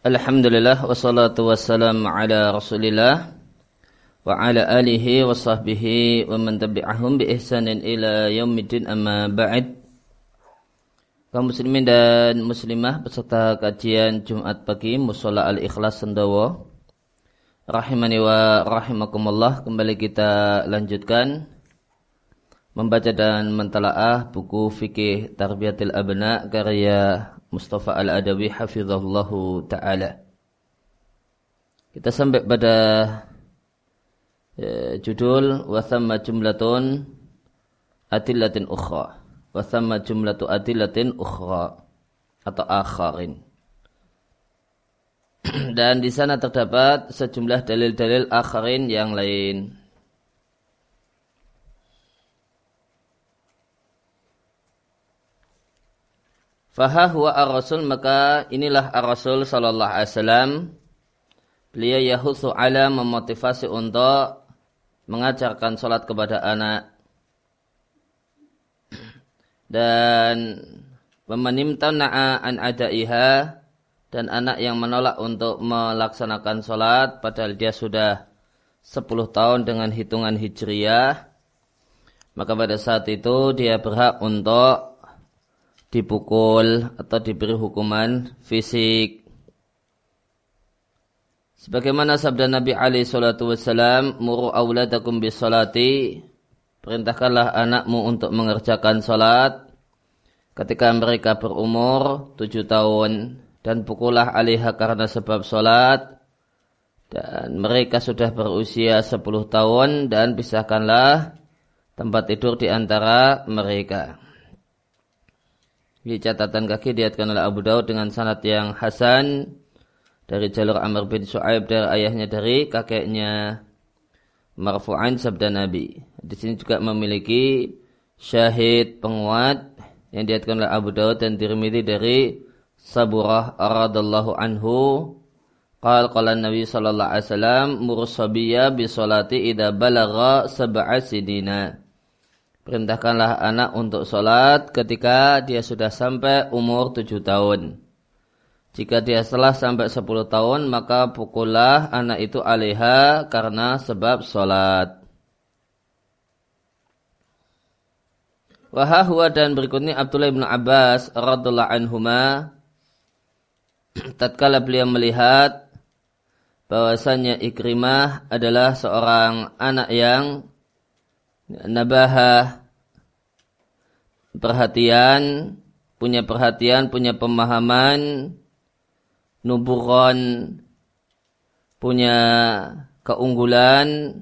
Alhamdulillah wassalatu wassalamu ala Rasulillah wa ala alihi wa sahbihi wa man tabi'ahum bi ihsanin ila yaumiddin amma ba'd. Kaum muslimin dan muslimah beserta kajian Jumat pagi Musala Al-Ikhlas Sendawa. Rahimani wa rahimakumullah kembali kita lanjutkan membaca dan mentalaah buku fikih Tarbiyatil Abna karya Mustafa Al-Adawi hafizahullahu taala. Kita sampai pada ya, judul wa thamma jumlatun adillatin ukhra. Wa thamma jumlatu adillatin ukhra atau akharin. Dan di sana terdapat sejumlah dalil-dalil akharin yang lain. Faha huwa ar-rasul maka inilah ar-rasul sallallahu alaihi wasallam. Beliau yahutsu ala memotivasi untuk mengajarkan salat kepada anak dan memanimtana'a an adaiha dan anak yang menolak untuk melaksanakan salat padahal dia sudah 10 tahun dengan hitungan hijriyah maka pada saat itu dia berhak untuk dipukul atau diberi hukuman fisik. Sebagaimana sabda Nabi Ali Shallallahu Wasallam, muru awladakum bis salati, perintahkanlah anakmu untuk mengerjakan salat ketika mereka berumur tujuh tahun dan pukullah alihah karena sebab salat dan mereka sudah berusia sepuluh tahun dan pisahkanlah tempat tidur di antara mereka. Di catatan kaki diatkan oleh Abu Daud dengan sanad yang hasan dari jalur Amr bin Shu'aib dari ayahnya dari kakeknya marfu'an sabda Nabi. Di sini juga memiliki syahid penguat yang diatkan oleh Abu Daud dan Tirmidzi dari Saburah radallahu anhu Qal qala Nabi sallallahu alaihi wasallam mursabiya bi salati idza balagha sab'a. Perintahkanlah anak untuk sholat ketika dia sudah sampai umur tujuh tahun. Jika dia setelah sampai sepuluh tahun, maka pukullah anak itu alaiha karena sebab sholat. Wahahwa dan berikutnya Abdullah bin Abbas radhiallahu anhuma tatkala beliau melihat bahwasanya Ikrimah adalah seorang anak yang nabahah perhatian, punya perhatian, punya pemahaman, nuburon, punya keunggulan,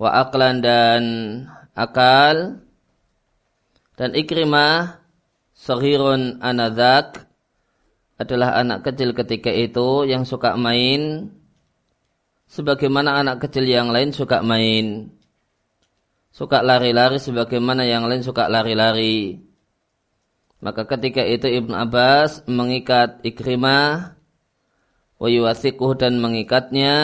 wa aklan dan akal, dan ikrimah, sahirun anadak, adalah anak kecil ketika itu yang suka main, sebagaimana anak kecil yang lain suka main suka lari-lari sebagaimana yang lain suka lari-lari. Maka ketika itu Ibn Abbas mengikat Ikrimah wa dan mengikatnya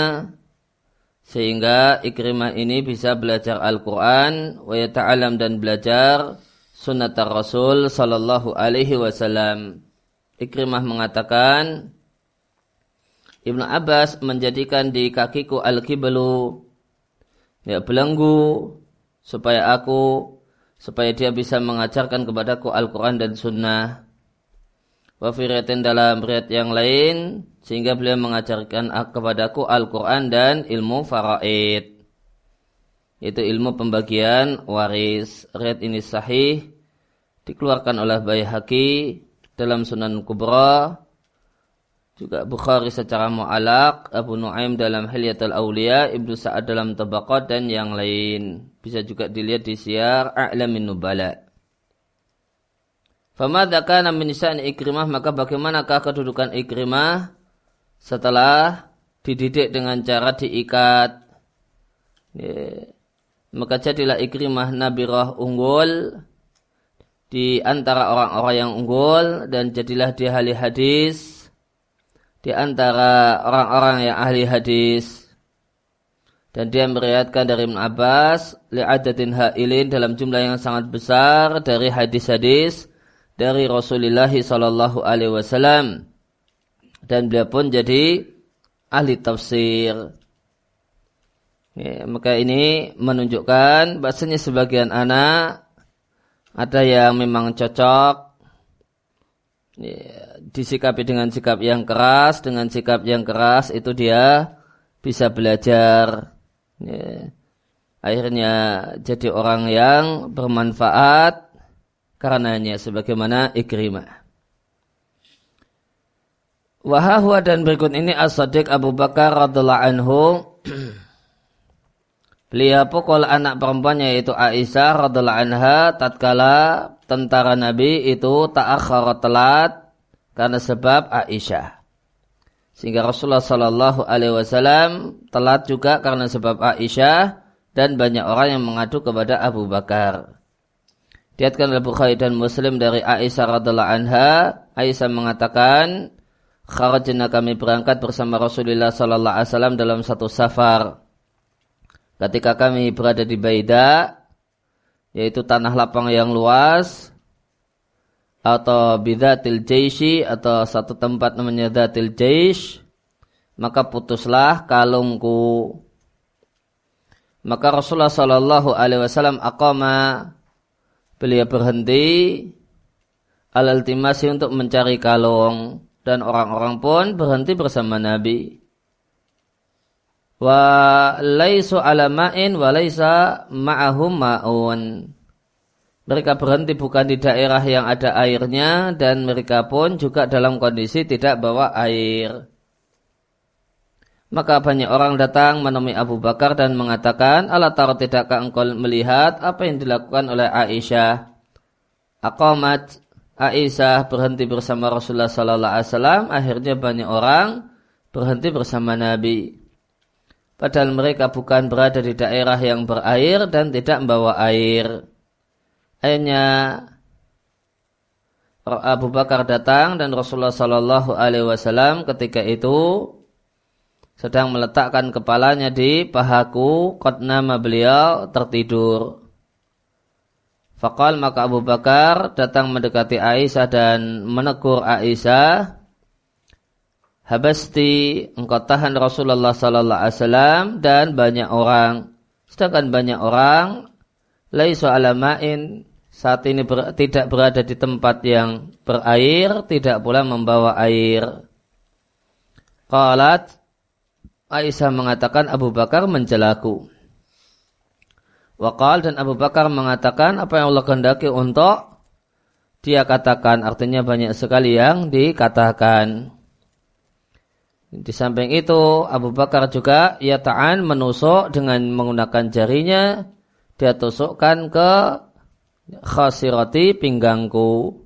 sehingga Ikrimah ini bisa belajar Al-Quran wa yata'alam dan belajar sunnah Rasul sallallahu alaihi wasallam. Ikrimah mengatakan Ibn Abbas menjadikan di kakiku al-kiblu ya belenggu supaya aku supaya dia bisa mengajarkan kepadaku Al-Quran dan Sunnah. Wafiratin dalam riat yang lain sehingga beliau mengajarkan kepadaku Al-Quran dan ilmu faraid. Itu ilmu pembagian waris. Riat ini sahih dikeluarkan oleh Bayhaqi dalam Sunan Kubra juga Bukhari secara mu'alak, Abu Nuaim dalam Hilyatul Aulia, Ibnu Sa'ad dalam Tabaqat dan yang lain. Bisa juga dilihat di siar A'lamin Nubala. Famadha kana min Ikrimah, maka bagaimanakah kedudukan Ikrimah setelah dididik dengan cara diikat? Maka jadilah Ikrimah Nabirah unggul di antara orang-orang yang unggul dan jadilah dia ahli hadis di antara orang-orang yang ahli hadis. Dan dia meriatkan dari Ibn Abbas li'adatin ha'ilin dalam jumlah yang sangat besar dari hadis-hadis dari Rasulullah sallallahu alaihi wasallam. Dan beliau pun jadi ahli tafsir. Ya, maka ini menunjukkan bahasanya sebagian anak ada yang memang cocok. Ya, disikapi dengan sikap yang keras, dengan sikap yang keras itu dia bisa belajar. Ya. Akhirnya jadi orang yang bermanfaat karenanya sebagaimana Ikrimah. Wahahwa dan berikut ini as-sadiq Abu Bakar radhiallahu anhu Beliau pukul anak perempuannya yaitu Aisyah radhiallahu anha tatkala tentara Nabi itu ta'akhkhara telat karena sebab Aisyah. Sehingga Rasulullah Shallallahu alaihi wasallam telat juga karena sebab Aisyah dan banyak orang yang mengadu kepada Abu Bakar. Diatkan oleh Bukhari dan Muslim dari Aisyah radhiallahu anha, Aisyah mengatakan, "Kharajna kami berangkat bersama Rasulullah sallallahu alaihi wasallam dalam satu safar." ketika kami berada di Baida yaitu tanah lapang yang luas atau bidatil jaishi atau satu tempat namanya datil jaish maka putuslah kalungku maka Rasulullah Shallallahu Alaihi Wasallam akoma beliau berhenti al ultimasi untuk mencari kalung dan orang-orang pun berhenti bersama Nabi wa laisu ala ma'in wa laisa ma'ahum ma'un. Mereka berhenti bukan di daerah yang ada airnya dan mereka pun juga dalam kondisi tidak bawa air. Maka banyak orang datang menemui Abu Bakar dan mengatakan, Allah tahu tidakkah engkau melihat apa yang dilakukan oleh Aisyah? Aqamat Aisyah berhenti bersama Rasulullah Sallallahu Alaihi Wasallam. Akhirnya banyak orang berhenti bersama Nabi padahal mereka bukan berada di daerah yang berair dan tidak membawa air. Akhirnya Abu Bakar datang dan Rasulullah Shallallahu Alaihi Wasallam ketika itu sedang meletakkan kepalanya di pahaku, kot nama beliau tertidur. Fakal maka Abu Bakar datang mendekati Aisyah dan menegur Aisyah Habasti engkau tahan Rasulullah sallallahu alaihi wasallam dan banyak orang sedangkan banyak orang laisu alamain saat ini ber, tidak berada di tempat yang berair tidak pula membawa air. Qalat Aisyah mengatakan Abu Bakar mencelaku Wakal dan Abu Bakar mengatakan apa yang Allah kehendaki untuk? Dia katakan artinya banyak sekali yang dikatakan. Di samping itu Abu Bakar juga ia ta'an menusuk dengan menggunakan jarinya dia tusukkan ke khasirati pinggangku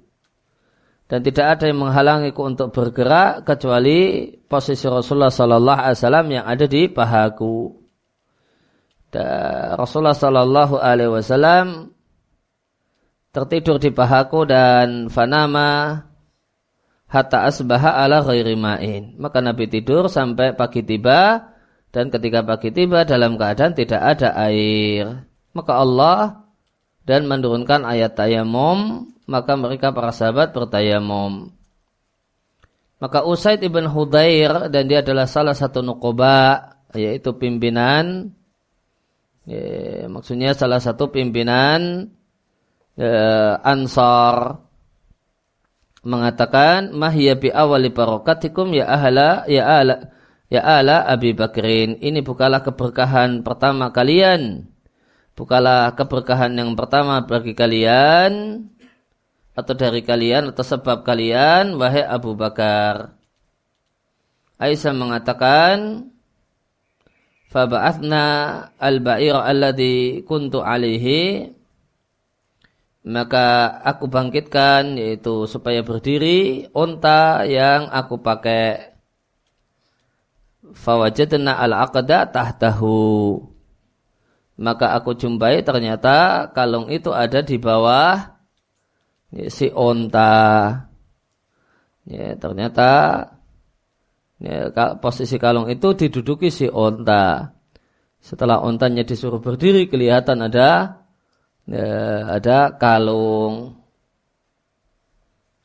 dan tidak ada yang menghalangiku untuk bergerak kecuali posisi Rasulullah Sallallahu Alaihi Wasallam yang ada di pahaku. Dan Rasulullah Sallallahu Alaihi Wasallam tertidur di pahaku dan fanama hatta asbaha ala ghairi ma'in. Maka Nabi tidur sampai pagi tiba dan ketika pagi tiba dalam keadaan tidak ada air. Maka Allah dan menurunkan ayat tayamum, maka mereka para sahabat bertayamum. Maka Usaid ibn Hudair dan dia adalah salah satu nukoba yaitu pimpinan ya, maksudnya salah satu pimpinan ya, Ansar. Mengatakan mahya bi awali barokatikum ya ahla ya ala ya ala Abi Bakrin. Ini bukalah keberkahan pertama kalian bukalah keberkahan yang pertama bagi kalian atau dari kalian atau sebab kalian wahai Abu Bakar. Aisyah mengatakan Faba'athna al-ba'ira alladhi kuntu alihi maka aku bangkitkan yaitu supaya berdiri unta yang aku pakai. Fawajadna al-aqda tahtahu maka aku jumpai ternyata kalung itu ada di bawah ya, si unta ya ternyata ya, posisi kalung itu diduduki si unta setelah ontanya disuruh berdiri kelihatan ada ya, ada kalung.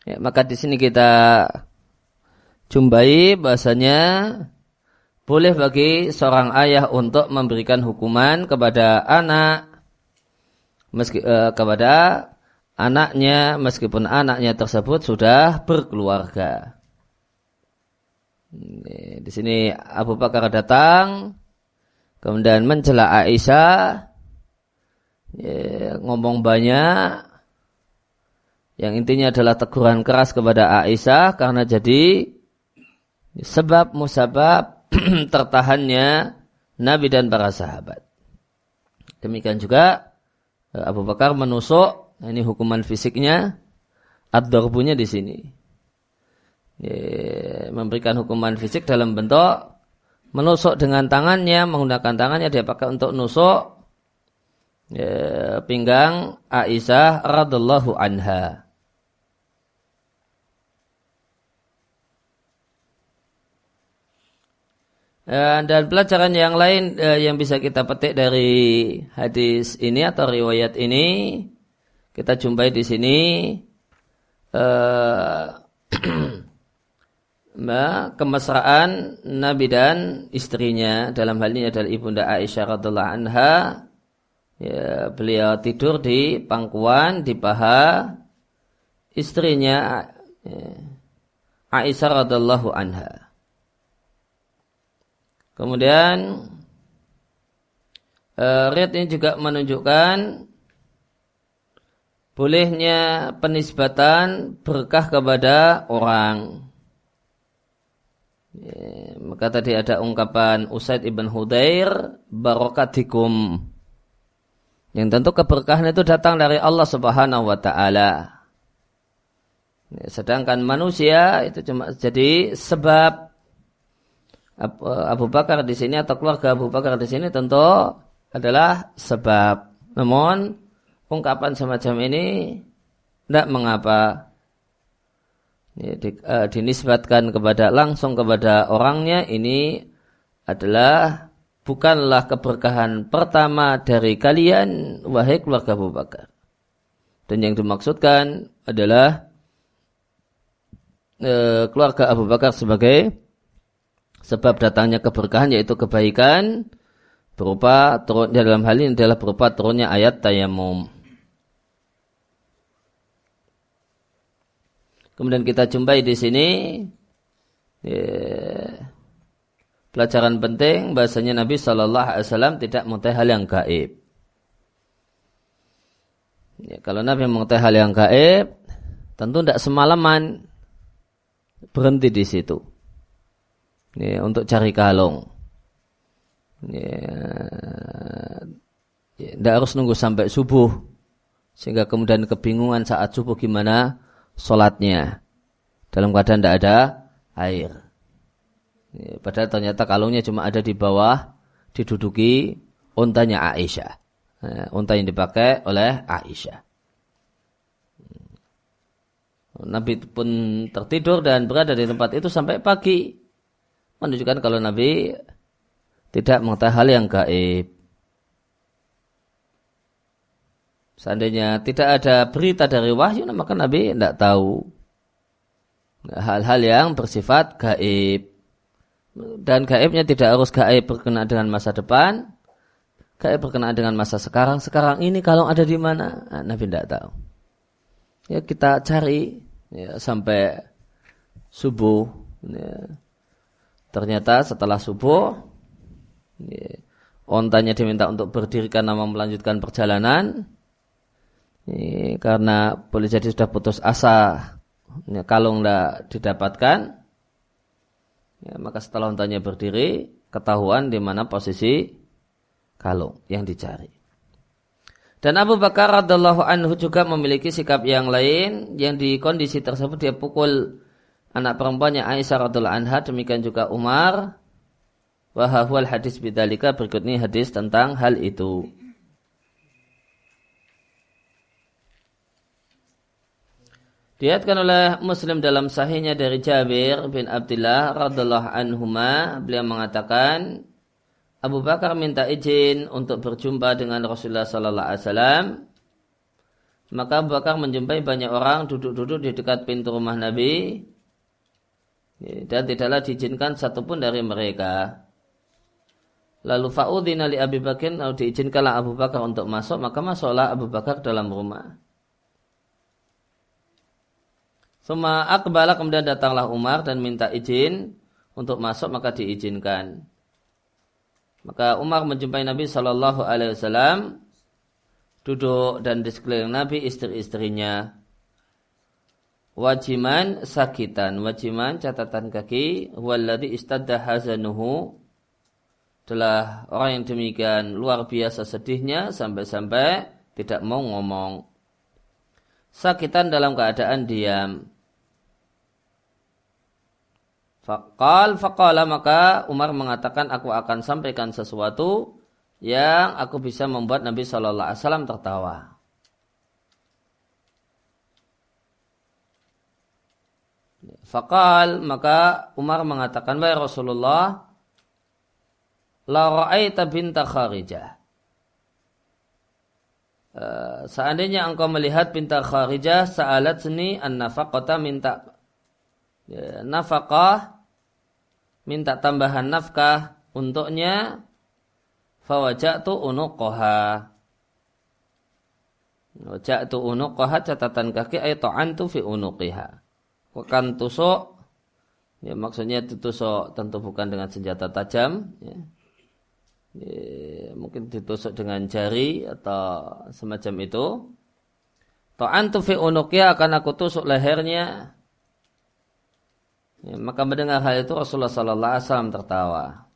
Ya, maka di sini kita jumpai bahasanya boleh bagi seorang ayah untuk memberikan hukuman kepada anak meski, uh, kepada anaknya meskipun anaknya tersebut sudah berkeluarga. Di sini Abu Bakar datang kemudian mencela Aisyah ya, ngomong banyak yang intinya adalah teguran keras kepada Aisyah karena jadi sebab musabab tertahannya Nabi dan para sahabat. Demikian juga eh, Abu Bakar menusuk, ini hukuman fisiknya, ad-darbunya di sini. Ya, memberikan hukuman fisik dalam bentuk menusuk dengan tangannya, menggunakan tangannya dia pakai untuk nusuk ya, pinggang Aisyah radhiallahu anha. Dan pelajaran yang lain eh, yang bisa kita petik dari hadis ini atau riwayat ini kita jumpai di sini. Uh, kemesraan Nabi dan istrinya. Dalam hal ini adalah ibunda Aisyah radhiallahu anha. Ya, beliau tidur di pangkuan di paha istrinya ya, Aisyah radhiallahu anha Kemudian uh, ini juga menunjukkan bolehnya penisbatan berkah kepada orang. Maka tadi ada ungkapan Usaid ibn Hudair barokatikum. Yang tentu keberkahan itu datang dari Allah Subhanahu wa taala. Sedangkan manusia itu cuma jadi sebab Abu Bakar di sini atau keluarga Abu Bakar di sini tentu adalah sebab. Namun ungkapan semacam ini tidak mengapa ya, di, uh, dinisbatkan kepada langsung kepada orangnya ini adalah bukanlah keberkahan pertama dari kalian wahai keluarga Abu Bakar. Dan yang dimaksudkan adalah uh, keluarga Abu Bakar sebagai sebab datangnya keberkahan yaitu kebaikan berupa turun dalam hal ini adalah berupa turunnya ayat tayamum. Kemudian kita jumpai di sini ya, pelajaran penting bahasanya Nabi Shallallahu Alaihi Wasallam tidak mengetahui hal yang gaib. Ya, kalau Nabi mengetahui hal yang gaib, tentu tidak semalaman berhenti di situ ya, untuk cari kalung. Ya, ya, tidak harus nunggu sampai subuh sehingga kemudian kebingungan saat subuh gimana sholatnya dalam keadaan tidak ada air. Ya, padahal ternyata kalungnya cuma ada di bawah diduduki untanya Aisyah. Ya, unta yang dipakai oleh Aisyah. Nabi pun tertidur dan berada di tempat itu sampai pagi menunjukkan kalau Nabi tidak mengetahui hal yang gaib. Seandainya tidak ada berita dari wahyu, maka Nabi tidak tahu hal-hal yang bersifat gaib. Dan gaibnya tidak harus gaib berkenaan dengan masa depan, gaib berkenaan dengan masa sekarang. Sekarang ini kalau ada di mana, nah, Nabi tidak tahu. Ya kita cari ya, sampai subuh. Ya. Ternyata setelah subuh, ya, ontanya diminta untuk berdiri karena mau melanjutkan perjalanan. Karena boleh jadi sudah putus asa, kalung tidak didapatkan. Ya, maka setelah ontanya berdiri, ketahuan di mana posisi kalung yang dicari. Dan Abu Bakar radhiallahu anhu juga memiliki sikap yang lain yang di kondisi tersebut dia pukul anak perempuannya Aisyah radhiallahu anha demikian juga Umar. Wahahwal hadis bidalika berikut ini hadis tentang hal itu. Diatkan oleh Muslim dalam sahihnya dari Jabir bin Abdullah radhiallahu anhuma. Beliau mengatakan Abu Bakar minta izin untuk berjumpa dengan Rasulullah sallallahu alaihi wasallam. Maka Abu Bakar menjumpai banyak orang duduk-duduk di dekat pintu rumah Nabi dan tidaklah diizinkan satupun dari mereka. Lalu fa'udhina li Abu Bakar lalu diizinkanlah Abu Bakar untuk masuk maka masuklah Abu Bakar dalam rumah. Semua akbala kemudian datanglah Umar dan minta izin untuk masuk maka diizinkan. Maka Umar menjumpai Nabi Shallallahu Alaihi Wasallam duduk dan di sekeliling Nabi istri-istrinya. Wajiman sakitan, wajiman catatan kaki, walladhi istadda hazanuhu adalah orang yang demikian luar biasa sedihnya sampai-sampai tidak mau ngomong. Sakitan dalam keadaan diam. Fakal fakala maka Umar mengatakan aku akan sampaikan sesuatu yang aku bisa membuat Nabi Shallallahu Alaihi Wasallam tertawa. Fakal maka Umar mengatakan wahai Rasulullah la ra'aita binta Kharijah. Uh, seandainya engkau melihat binta Kharijah sa'alat seni an nafaqata minta ya, nafkah minta tambahan nafkah untuknya fawajatu unuqaha wajatu unuqaha catatan kaki ay ta'antu fi unuqiha wakan tusuk ya maksudnya ditusuk tentu bukan dengan senjata tajam ya. Ya, mungkin ditusuk dengan jari atau semacam itu ta'antu fi unuqiha akan aku tusuk lehernya Ya, maka mendengar hal itu Rasulullah Sallallahu Alaihi Wasallam tertawa.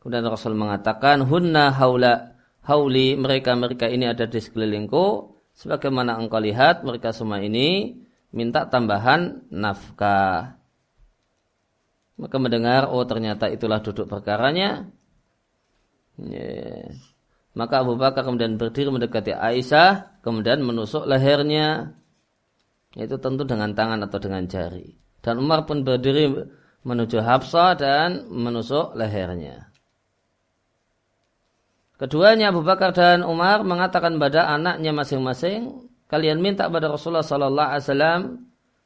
Kemudian Rasul mengatakan, Hunna haula hauli mereka mereka ini ada di sekelilingku. Sebagaimana engkau lihat mereka semua ini minta tambahan nafkah. Maka mendengar, oh ternyata itulah duduk perkaranya. Ya. Maka Abu Bakar kemudian berdiri mendekati Aisyah, kemudian menusuk lehernya. Itu tentu dengan tangan atau dengan jari. Dan Umar pun berdiri menuju Hafsah dan menusuk lehernya. Keduanya Abu Bakar dan Umar mengatakan pada anaknya masing-masing, kalian minta pada Rasulullah sallallahu alaihi wasallam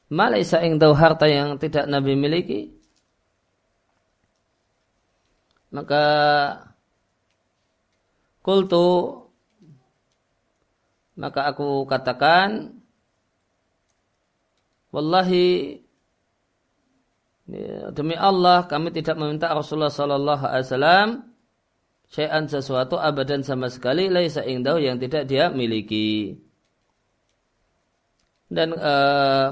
malaisa tahu harta yang tidak Nabi miliki. Maka kultu maka aku katakan wallahi demi Allah kami tidak meminta Rasulullah Sallallahu Alaihi Wasallam syai'an sesuatu abadan sama sekali laisa ingdahu yang tidak dia miliki. Dan e,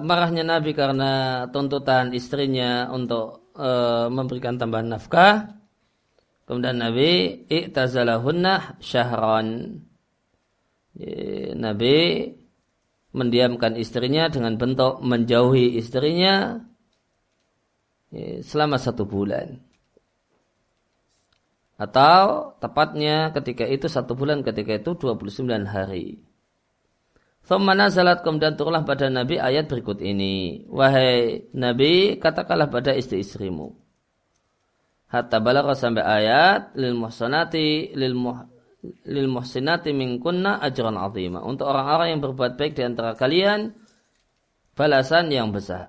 marahnya Nabi karena tuntutan istrinya untuk e, memberikan tambahan nafkah. Kemudian Nabi i'tazalahunna syahran. Ya, Nabi mendiamkan istrinya dengan bentuk menjauhi istrinya Ya, selama satu bulan. Atau tepatnya ketika itu satu bulan ketika itu 29 hari. Thumma salat kemudian turunlah pada Nabi ayat berikut ini. Wahai Nabi, katakanlah pada istri-istrimu. Hatta balagha sampai ayat lil muhsanati lil muh, lil muhsinati minkunna ajran azima. Untuk orang-orang yang berbuat baik di antara kalian balasan yang besar.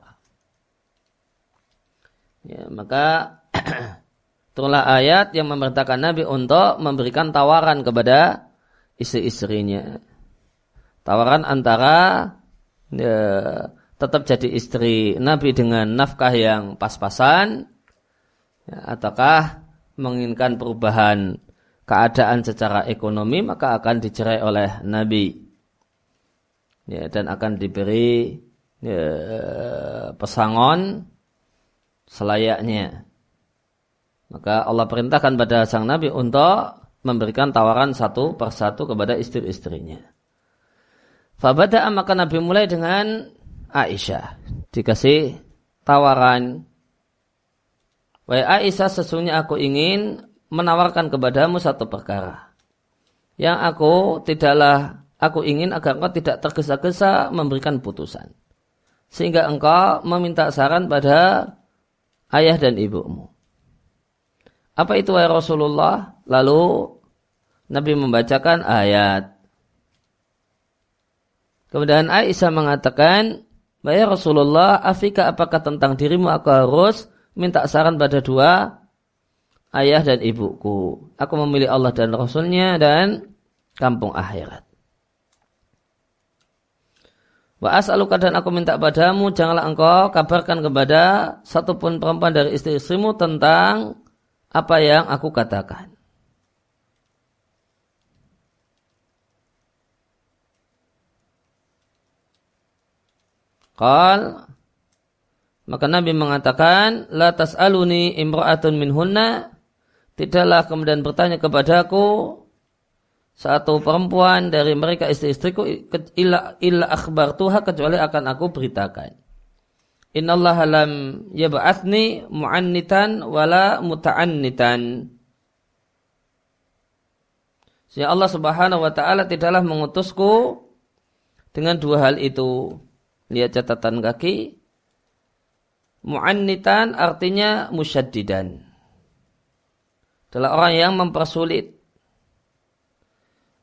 Ya, maka turunlah ayat yang memerintahkan Nabi untuk memberikan tawaran kepada istri-istrinya. Tawaran antara ya, tetap jadi istri Nabi dengan nafkah yang pas-pasan, ya, ataukah menginginkan perubahan keadaan secara ekonomi maka akan dicerai oleh Nabi ya, dan akan diberi ya, pesangon selayaknya. Maka Allah perintahkan pada sang Nabi untuk memberikan tawaran satu persatu kepada istri-istrinya. Fabada maka Nabi mulai dengan Aisyah. Dikasih tawaran. Wahai Aisyah sesungguhnya aku ingin menawarkan kepadamu satu perkara. Yang aku tidaklah aku ingin agar engkau tidak tergesa-gesa memberikan putusan. Sehingga engkau meminta saran pada ayah dan ibumu. Apa itu ayat Rasulullah? Lalu Nabi membacakan ayat. Kemudian Aisyah mengatakan, Bahaya Rasulullah, Afika apakah tentang dirimu aku harus minta saran pada dua ayah dan ibuku. Aku memilih Allah dan Rasulnya dan kampung akhirat. Wa as'aluka dan aku minta padamu janganlah engkau kabarkan kepada satupun perempuan dari istri-istrimu tentang apa yang aku katakan. Qal maka Nabi mengatakan la tas'aluni imra'atun minhunna tidaklah kemudian bertanya kepadaku satu perempuan dari mereka istri-istriku illa, illa akhbar tuha kecuali akan aku beritakan. Innallaha lam yab'athni mu'annitan wala muta'annitan. Sehingga Allah subhanahu wa ta'ala tidaklah mengutusku dengan dua hal itu. Lihat catatan kaki. Mu'annitan artinya musyaddidan. Adalah orang yang mempersulit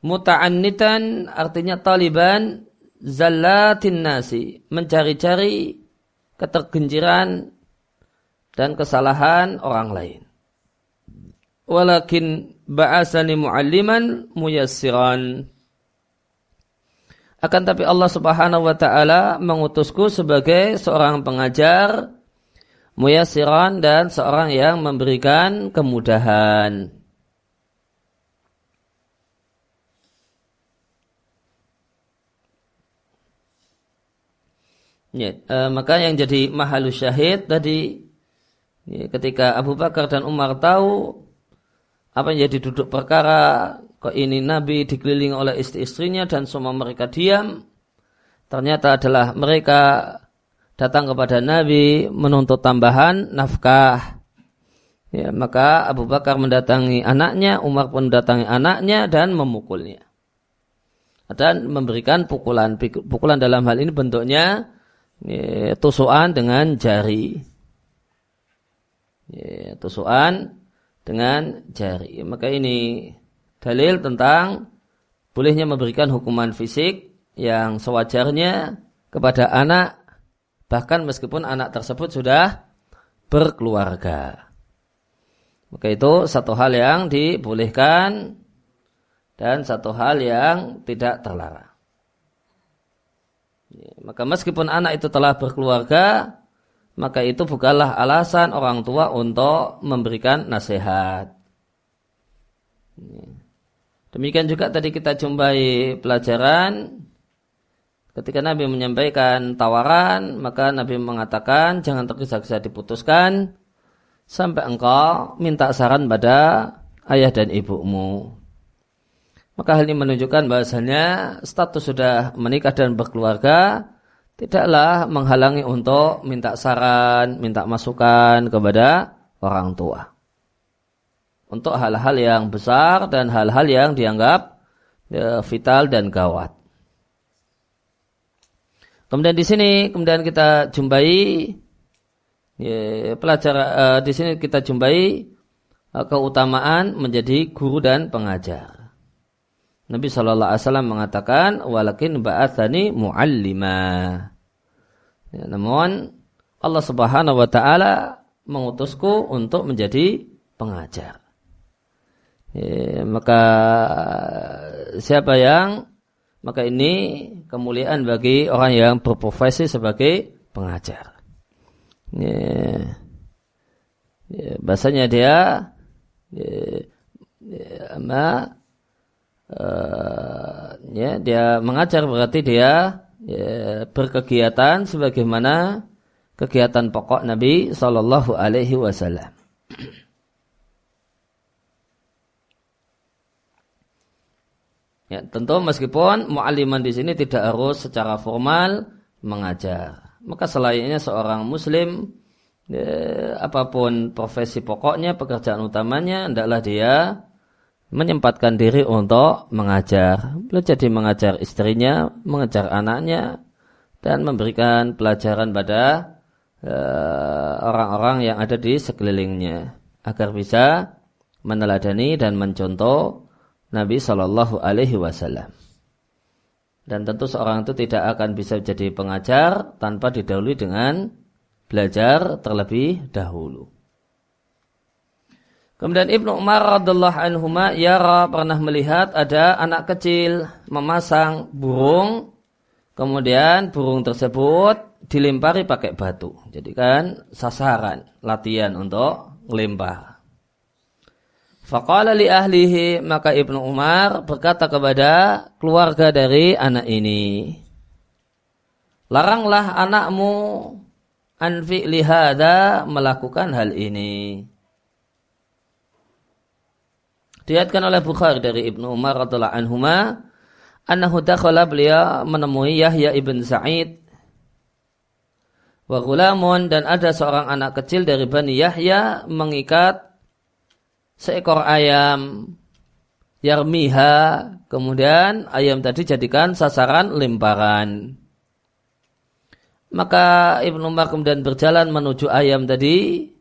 Muta'annitan artinya taliban zallatin nasi. Mencari-cari ketergenjiran dan kesalahan orang lain. Walakin ba'asani mu'alliman muyassiran. Akan tapi Allah subhanahu wa ta'ala mengutusku sebagai seorang pengajar muyassiran dan seorang yang memberikan kemudahan. Ya, e, maka yang jadi mahalu syahid tadi ya, ketika Abu Bakar dan Umar tahu apa yang jadi duduk perkara kok ini Nabi dikelilingi oleh istri-istrinya dan semua mereka diam ternyata adalah mereka datang kepada Nabi menuntut tambahan nafkah ya, maka Abu Bakar mendatangi anaknya Umar pun mendatangi anaknya dan memukulnya dan memberikan pukulan pukulan dalam hal ini bentuknya ya, tusukan dengan jari. Ya, tusukan dengan jari. Maka ini dalil tentang bolehnya memberikan hukuman fisik yang sewajarnya kepada anak bahkan meskipun anak tersebut sudah berkeluarga. Maka itu satu hal yang dibolehkan dan satu hal yang tidak terlarang. Ya, maka meskipun anak itu telah berkeluarga, maka itu bukanlah alasan orang tua untuk memberikan nasihat. Demikian juga tadi kita jumpai pelajaran ketika Nabi menyampaikan tawaran, maka Nabi mengatakan jangan tergesa-gesa diputuskan sampai engkau minta saran pada ayah dan ibumu. Maka hal ini menunjukkan bahasanya status sudah menikah dan berkeluarga tidaklah menghalangi untuk minta saran, minta masukan kepada orang tua. Untuk hal-hal yang besar dan hal-hal yang dianggap ya, vital dan gawat. Kemudian di sini kemudian kita jumpai ya, pelajar uh, di sini kita jumpai uh, keutamaan menjadi guru dan pengajar. Nabi Shallallahu Alaihi Wasallam mengatakan walakin ba'athani muallima. Ya, namun Allah Subhanahu Wa Taala mengutusku untuk menjadi pengajar. Ya, maka siapa yang maka ini kemuliaan bagi orang yang berprofesi sebagai pengajar. Ya, ya, bahasanya dia ya, ya, uh, ya dia mengajar berarti dia ya, berkegiatan sebagaimana kegiatan pokok Nabi Shallallahu Alaihi Wasallam. Ya, tentu meskipun mu'aliman di sini tidak harus secara formal mengajar. Maka selainnya seorang muslim ya, apa pun profesi pokoknya, pekerjaan utamanya, hendaklah dia menyempatkan diri untuk mengajar. Beliau jadi mengajar istrinya, mengajar anaknya, dan memberikan pelajaran pada eh, orang-orang uh, yang ada di sekelilingnya agar bisa meneladani dan mencontoh Nabi Shallallahu Alaihi Wasallam. Dan tentu seorang itu tidak akan bisa jadi pengajar tanpa didahului dengan belajar terlebih dahulu. Kemudian Ibnu Umar radhiallahu anhu yara pernah melihat ada anak kecil memasang burung, kemudian burung tersebut dilempari pakai batu. Jadi kan sasaran latihan untuk melempar. Faqala li ahlihi maka Ibnu Umar berkata kepada keluarga dari anak ini. Laranglah anakmu anfi lihada melakukan hal ini. Diatkan oleh Bukhari dari Ibnu Umar radhiallahu anhuma annahu dakhala beliau menemui Yahya ibn Sa'id wa dan ada seorang anak kecil dari Bani Yahya mengikat seekor ayam yarmiha kemudian ayam tadi jadikan sasaran lemparan maka Ibnu Umar kemudian berjalan menuju ayam tadi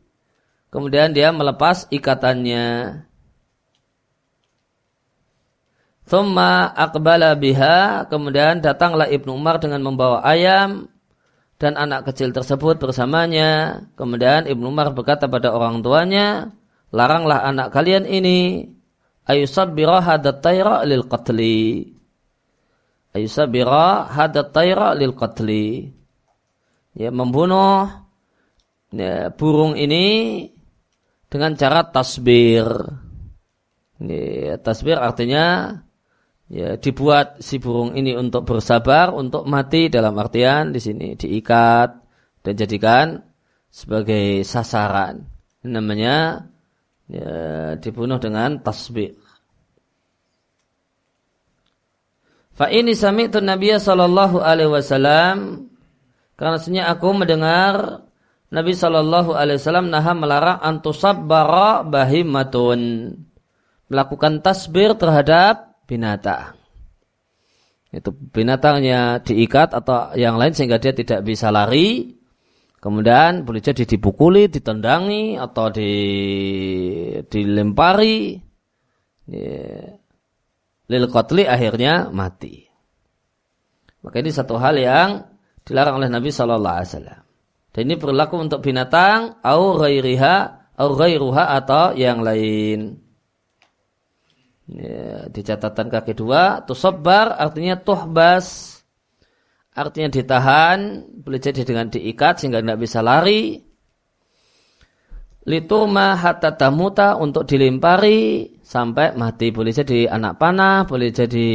kemudian dia melepas ikatannya Thumma akbala biha, kemudian datanglah Ibnu Umar dengan membawa ayam dan anak kecil tersebut bersamanya. Kemudian Ibnu Umar berkata pada orang tuanya, laranglah anak kalian ini ayusabbira hadat tayra lil qatli. Ayusabbira hadat tayra lil qatli. Ya, membunuh ya, burung ini dengan cara tasbir. Ya, tasbir artinya ya dibuat si burung ini untuk bersabar untuk mati dalam artian di sini diikat dan jadikan sebagai sasaran namanya ya, dibunuh dengan tasbih Fa ini sami'tu Nabi sallallahu alaihi wasallam karena sebenarnya aku mendengar Nabi sallallahu alaihi wasallam naha melarang antusabbara bahimatun melakukan tasbir terhadap binatang. Itu binatangnya diikat atau yang lain sehingga dia tidak bisa lari. Kemudian boleh jadi dipukuli, ditendangi atau di, dilempari. Ya. Lil kotli akhirnya mati. Maka ini satu hal yang dilarang oleh Nabi Shallallahu Alaihi Wasallam. Dan ini berlaku untuk binatang, au ghairiha, au ghairuha atau yang lain. Ya, di catatan kaki dua, tusobbar artinya tuhbas, artinya ditahan, boleh jadi dengan diikat sehingga tidak bisa lari. Liturma hatta tamuta untuk dilimpari sampai mati. Boleh jadi anak panah, boleh jadi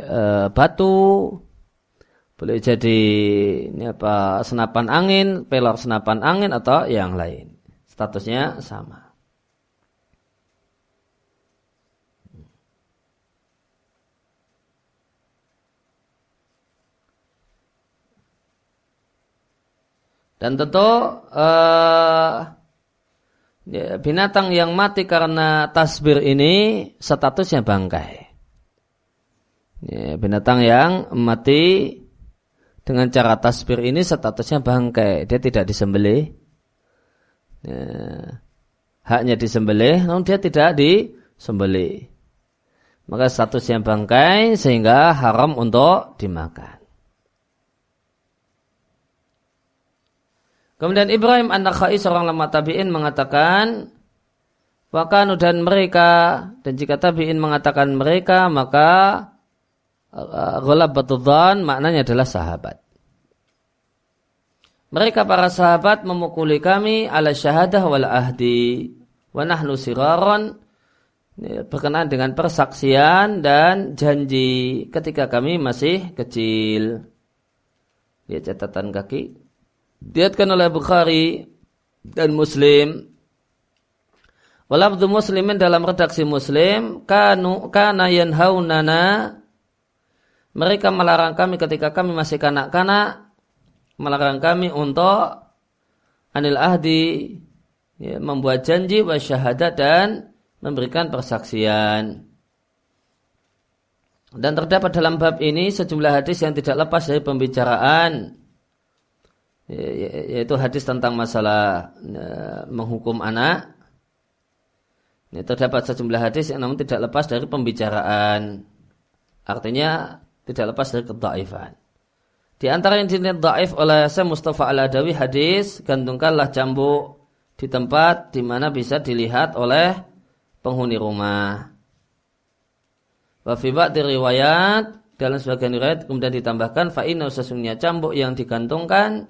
e, batu, boleh jadi ini apa senapan angin, pelor senapan angin atau yang lain. Statusnya sama. Dan tentu uh, binatang yang mati karena tasbir ini statusnya bangkai. Ya, binatang yang mati dengan cara tasbir ini statusnya bangkai, dia tidak disembelih. Ya, haknya disembelih, namun dia tidak disembelih. Maka statusnya bangkai sehingga haram untuk dimakan. Kemudian Ibrahim An-Nakhai seorang lama tabi'in mengatakan Wakanu dan mereka dan jika tabi'in mengatakan mereka maka uh, Ghalabatudhan maknanya adalah sahabat. Mereka para sahabat memukuli kami ala syahadah wal ahdi wa nahnu siraron berkenaan dengan persaksian dan janji ketika kami masih kecil. Lihat catatan kaki. Diatkan oleh Bukhari dan Muslim. Walabdu muslimin dalam redaksi Muslim kanu kana yanhaunana mereka melarang kami ketika kami masih kanak-kanak melarang kami untuk anil ahdi ya, membuat janji wa syahadat dan memberikan persaksian. Dan terdapat dalam bab ini sejumlah hadis yang tidak lepas dari pembicaraan yaitu hadis tentang masalah ya, menghukum anak. Ini terdapat sejumlah hadis yang namun tidak lepas dari pembicaraan. Artinya tidak lepas dari kedaifan. Di antara yang dinilai daif oleh Syekh Mustafa Al-Adawi hadis gantungkanlah cambuk di tempat di mana bisa dilihat oleh penghuni rumah. Wa ba'di riwayat dalam sebagian riwayat kemudian ditambahkan fa inna sesungguhnya cambuk yang digantungkan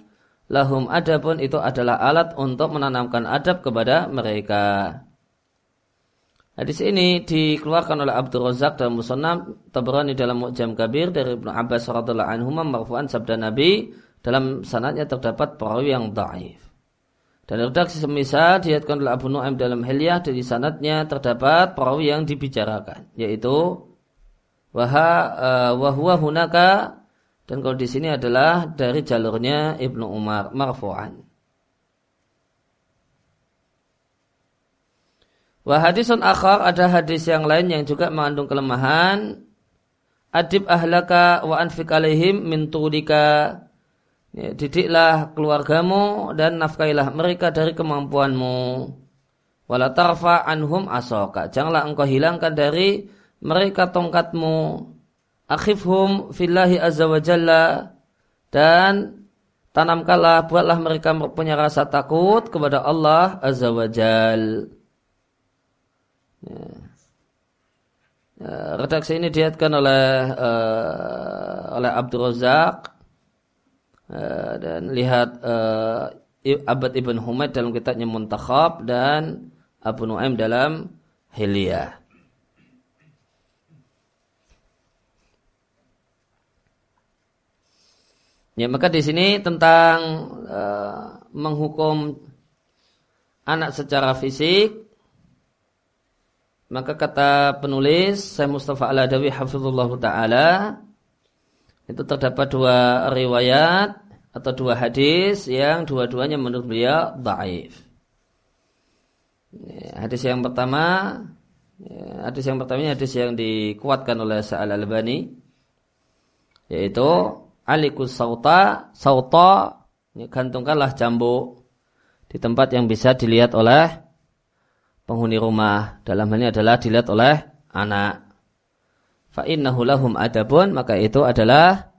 lahum adabun itu adalah alat untuk menanamkan adab kepada mereka. Hadis ini dikeluarkan oleh Abdul Razak dalam Musannaf Tabrani dalam Mu'jam Kabir dari Ibnu Abbas radhiyallahu anhu marfu'an sabda Nabi dalam sanadnya terdapat perawi yang dhaif. Dan redaksi semisal diatkan oleh Abu Nu'aim dalam Hilyah dari sanadnya terdapat perawi yang dibicarakan yaitu waha uh, wahwa hunaka dan kalau di sini adalah dari jalurnya Ibnu Umar marfu'an. Wah hadisun akhar ada hadis yang lain yang juga mengandung kelemahan. Adib ahlaka wa anfik alaihim min tulika. Ya, didiklah keluargamu dan nafkailah mereka dari kemampuanmu. Wala tarfa anhum asoka. Janganlah engkau hilangkan dari mereka tongkatmu. Akhifhum fillahi azza wa jalla. Dan tanamkanlah, buatlah mereka punya rasa takut kepada Allah azza wa jalla. Ya. Ya, redaksi ini diatkan oleh uh, oleh Abdul Razak uh, dan lihat uh, Abad Ibn Humaid dalam kitabnya Muntakhab dan Abu Nuaim dalam Hiliyah. Ya, maka di sini tentang uh, menghukum anak secara fisik maka kata penulis Syekh Mustafa Al-Adawi hafizullah taala itu terdapat dua riwayat atau dua hadis yang dua-duanya menurut beliau dhaif. Hadis yang pertama ya, hadis yang pertama ini hadis yang dikuatkan oleh Sa'al Al-Albani yaitu alikus sauta sauta gantungkanlah jambu di tempat yang bisa dilihat oleh penghuni rumah. Dalam hal ini adalah dilihat oleh anak. Fa'innahu lahum adabun, maka itu adalah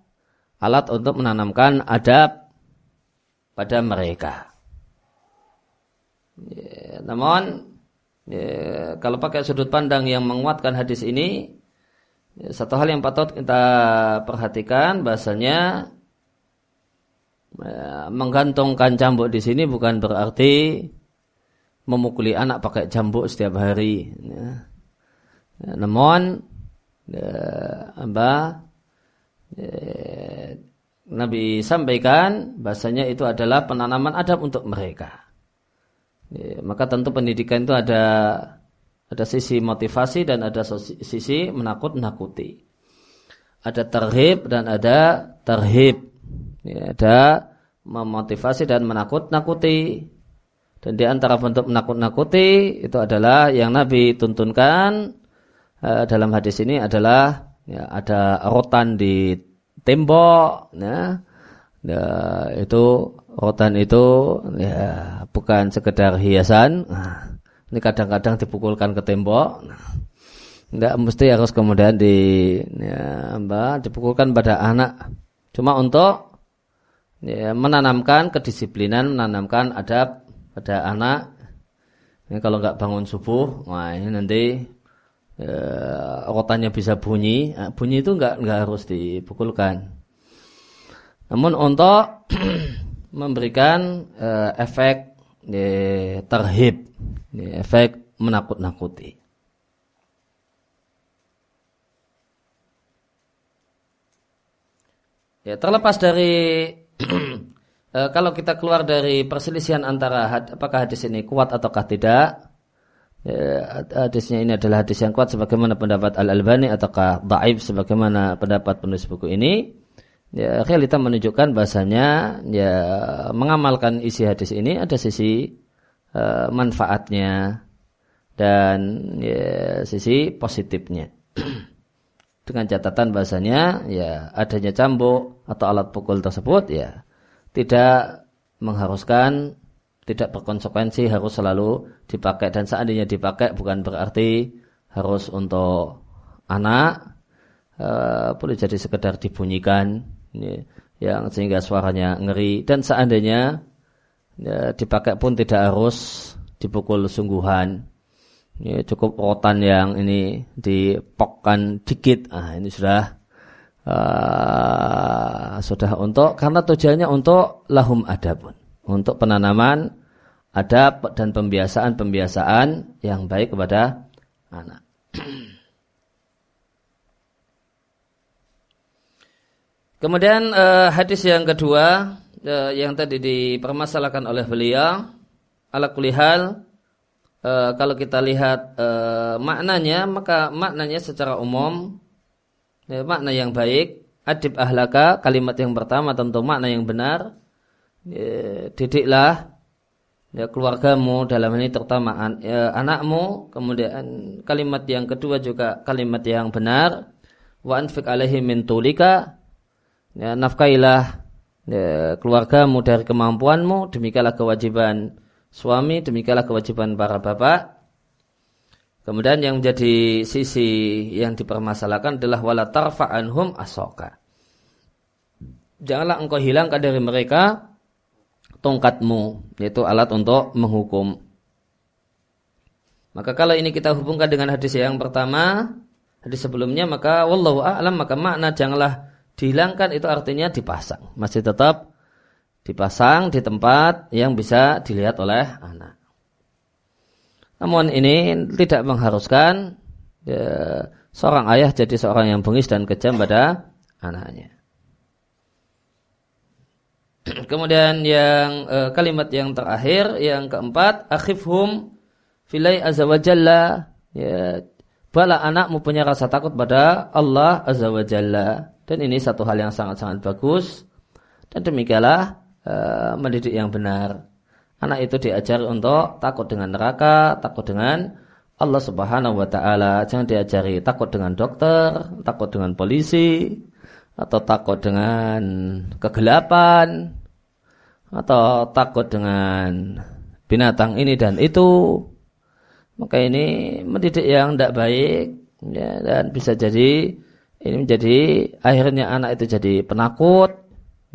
alat untuk menanamkan adab pada mereka. Ya, namun, ya, kalau pakai sudut pandang yang menguatkan hadis ini, ya, satu hal yang patut kita perhatikan bahasanya ya, menggantungkan cambuk di sini bukan berarti memukuli anak pakai cambuk setiap hari. Ya. Ya, namun ya, apa, ya, Nabi sampaikan bahasanya itu adalah penanaman adab untuk mereka. Ya, maka tentu pendidikan itu ada ada sisi motivasi dan ada sisi menakut-nakuti. Ada terhib dan ada terhib. Ya, ada memotivasi dan menakut-nakuti. Dan di antara bentuk menakut-nakuti itu adalah yang Nabi tuntunkan uh, dalam hadis ini adalah ya, ada rotan di tembok, ya, ya itu rotan itu ya bukan sekedar hiasan. Nah, ini kadang-kadang dipukulkan ke tembok. Nah, enggak mesti harus kemudian di ya, dipukulkan pada anak. Cuma untuk ya, menanamkan kedisiplinan, menanamkan adab pada anak ini kalau nggak bangun subuh wah ini nanti ya, rotannya bisa bunyi nah, bunyi itu nggak nggak harus dipukulkan namun untuk memberikan uh, efek ya, terhib ya, efek menakut-nakuti ya terlepas dari e, kalau kita keluar dari perselisihan antara had, apakah hadis ini kuat ataukah tidak, e, hadisnya ini adalah hadis yang kuat sebagaimana pendapat Al Albani ataukah daib sebagaimana pendapat penulis buku ini. Ya, realita menunjukkan bahasanya ya mengamalkan isi hadis ini ada sisi e, manfaatnya dan ya, sisi positifnya. Dengan catatan bahasanya ya adanya cambuk atau alat pukul tersebut ya tidak mengharuskan tidak berkonsekuensi harus selalu dipakai dan seandainya dipakai bukan berarti harus untuk anak uh, boleh jadi sekedar dibunyikan ya, yang sehingga suaranya ngeri. Dan seandainya ya, dipakai pun tidak harus dipukul sungguhan. Ya, cukup rotan yang ini dipokkan dikit. Ah ini sudah uh, sudah untuk karena tujuannya untuk lahum adabun. Untuk penanaman adab dan pembiasaan-pembiasaan yang baik kepada anak. Kemudian uh, hadis yang kedua uh, yang tadi dipermasalahkan oleh beliau ala kulihal uh, kalau kita lihat uh, maknanya maka maknanya secara umum ya, makna yang baik adib ahlaka kalimat yang pertama tentu makna yang benar ya, didiklah ya, keluargamu dalam ini terutama an, ya, anakmu kemudian kalimat yang kedua juga kalimat yang benar wa anfik alaihi min tulika ya, nafkailah ya, keluargamu dari kemampuanmu, demikianlah kewajiban suami, demikianlah kewajiban para bapak. Kemudian yang menjadi sisi yang dipermasalahkan adalah wala tarfa'anhum asoka. Janganlah engkau hilangkan dari mereka tongkatmu, yaitu alat untuk menghukum. Maka kalau ini kita hubungkan dengan hadis yang pertama, hadis sebelumnya, maka wallahu a'lam, maka makna janganlah dihilangkan itu artinya dipasang. Masih tetap dipasang di tempat yang bisa dilihat oleh anak. Namun ini tidak mengharuskan ya, seorang ayah jadi seorang yang bengis dan kejam pada anaknya. Kemudian yang eh, kalimat yang terakhir, yang keempat, akhifhum filai azza wa jalla, ya, bala anakmu punya rasa takut pada Allah azza wa jalla. Dan ini satu hal yang sangat-sangat bagus. Dan demikianlah uh, mendidik yang benar. Anak itu diajar untuk takut dengan neraka, takut dengan Allah Subhanahu wa taala. Jangan diajari takut dengan dokter, takut dengan polisi, atau takut dengan kegelapan, atau takut dengan binatang ini dan itu. Maka ini mendidik yang tidak baik ya, dan bisa jadi ini menjadi akhirnya anak itu jadi penakut,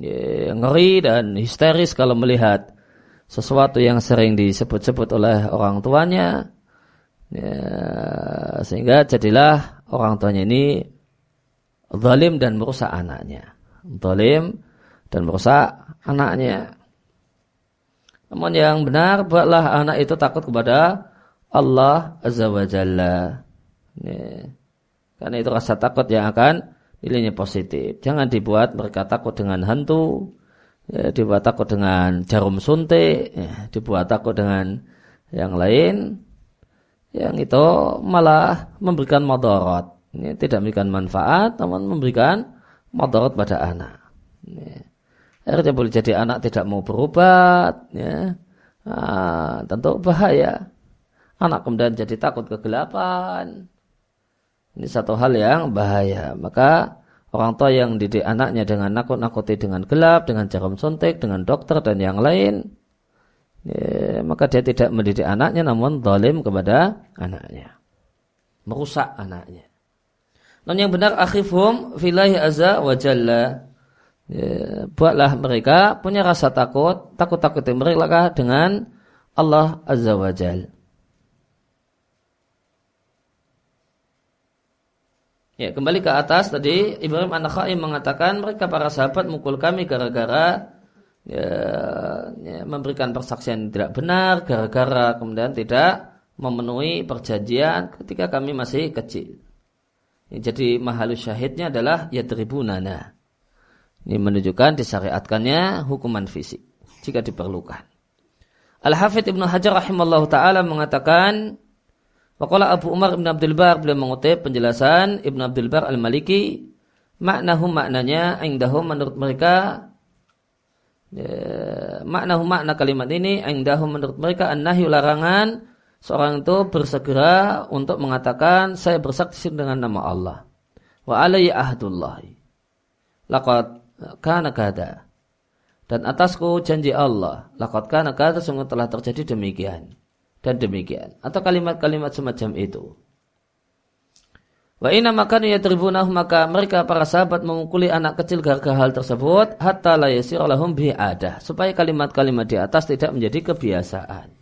ya, ngeri dan histeris kalau melihat sesuatu yang sering disebut-sebut oleh orang tuanya. Ya, sehingga jadilah orang tuanya ini zalim dan merusak anaknya. Zalim dan merusak anaknya. Namun yang benar buatlah anak itu takut kepada Allah Azza wa Jalla. Ya. Karena itu rasa takut yang akan nilainya positif. Jangan dibuat mereka takut dengan hantu, ya, dibuat takut dengan jarum suntik, ya, dibuat takut dengan yang lain, yang itu malah memberikan madarat. Ya, tidak memberikan manfaat, namun memberikan madarat pada anak. Ya. Akhirnya boleh jadi anak tidak mau berobat, ya. Nah, tentu bahaya. Anak kemudian jadi takut kegelapan, ini satu hal yang bahaya. Maka orang tua yang didik anaknya dengan nakut-nakuti dengan gelap, dengan jarum suntik, dengan dokter dan yang lain, ya, maka dia tidak mendidik anaknya namun zalim kepada anaknya. Merusak anaknya. Non yang benar akhifhum filahi azza wa jalla. Ya, buatlah mereka punya rasa takut, takut-takut mereka dengan Allah azza wa jalla. Ya, kembali ke atas tadi Ibrahim An-Nakhai mengatakan mereka para sahabat mukul kami gara-gara ya, ya, memberikan persaksian yang tidak benar, gara-gara kemudian tidak memenuhi perjanjian ketika kami masih kecil. Ya, jadi mahalus syahidnya adalah yadribunana. Ini menunjukkan disyariatkannya hukuman fisik jika diperlukan. Al-Hafidh Ibnu Hajar rahimallahu taala mengatakan Faqala Abu Umar Ibn Abdul Bar beliau mengutip penjelasan Ibn Abdul Bar Al-Maliki maknahum maknanya indahum menurut mereka ya, maknahum makna kalimat ini indahum menurut mereka an-nahyu larangan seorang itu bersegera untuk mengatakan saya bersaksi dengan nama Allah. Wa alayhi ahdullah laqad kana kada dan atasku janji Allah laqad kana kada sungguh telah terjadi demikian dan demikian atau kalimat-kalimat semacam itu. Wa inna makanu yadribunah maka mereka para sahabat memukuli anak kecil gara-gara hal tersebut hatta la lahum adah supaya kalimat-kalimat di atas tidak menjadi kebiasaan.